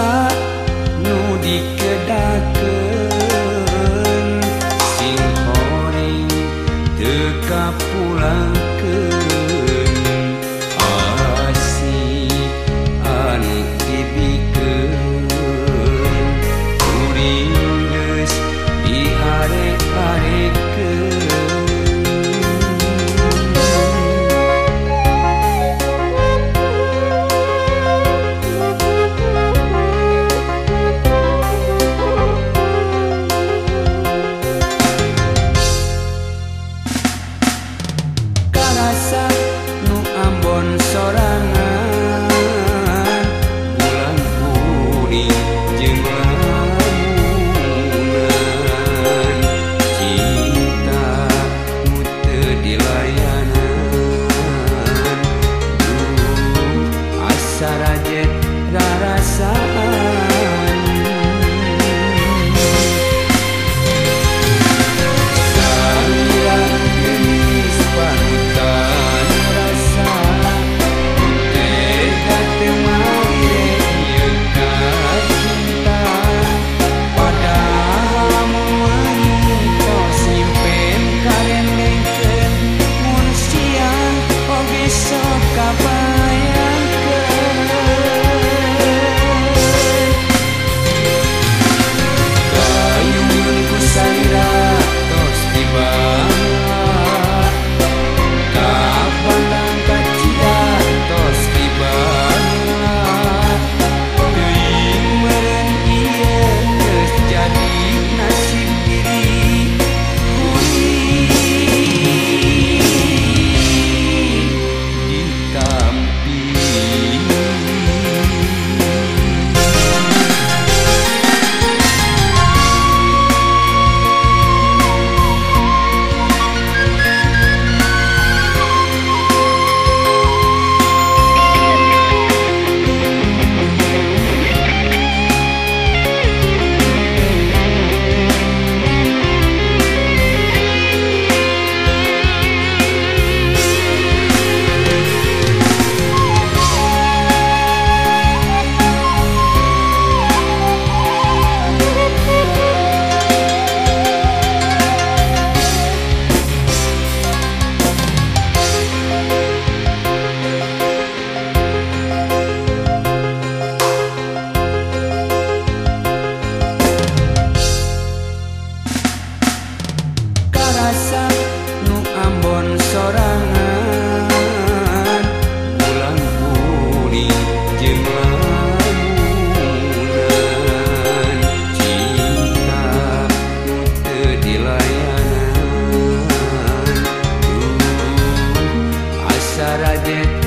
dosa nudi kedaku singkoring teka pulang. rasa nu Ambon sorangan. Pulang kuning jemalan cinta nu dilayanan asa raja